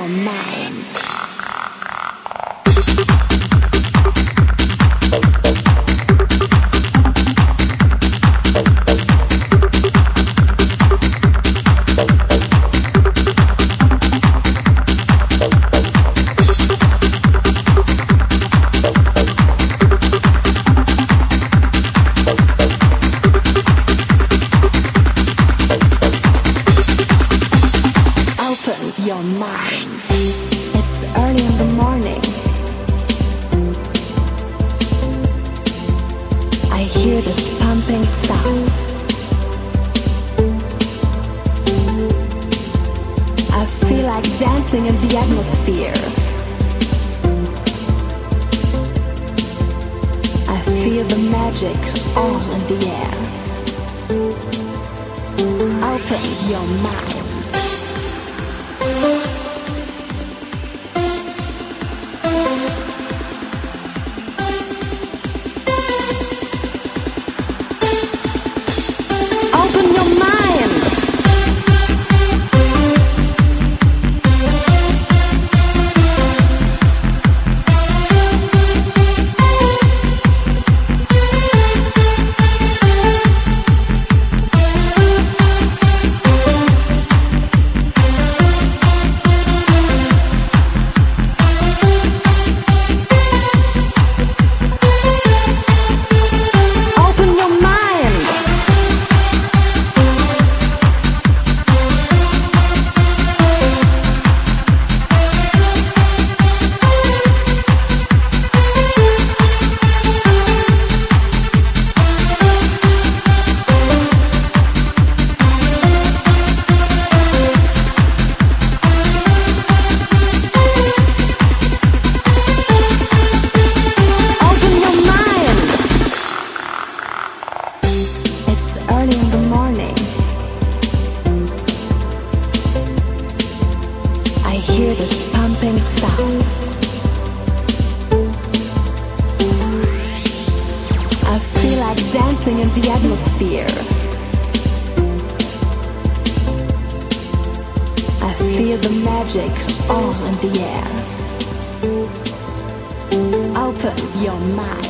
your mind. dancing in the atmosphere. I feel the magic all in the air. Open your mind. Hear this pumping sound. I feel like dancing in the atmosphere. I feel the magic all in the air. Open your mind.